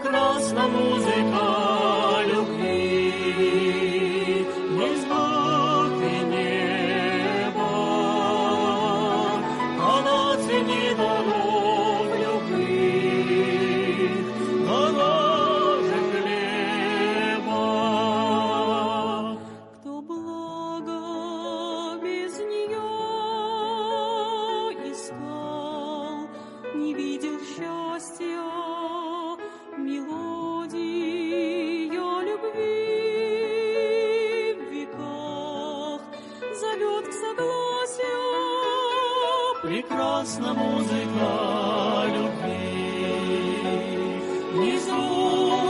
прекрасна музыка любви. Не и небо, она ценит даров любви. она же хлеба. Кто благо без нее искал, не видел счастья, прекрасна музыка любви. Внизу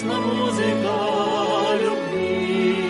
прекрасна музыка любви.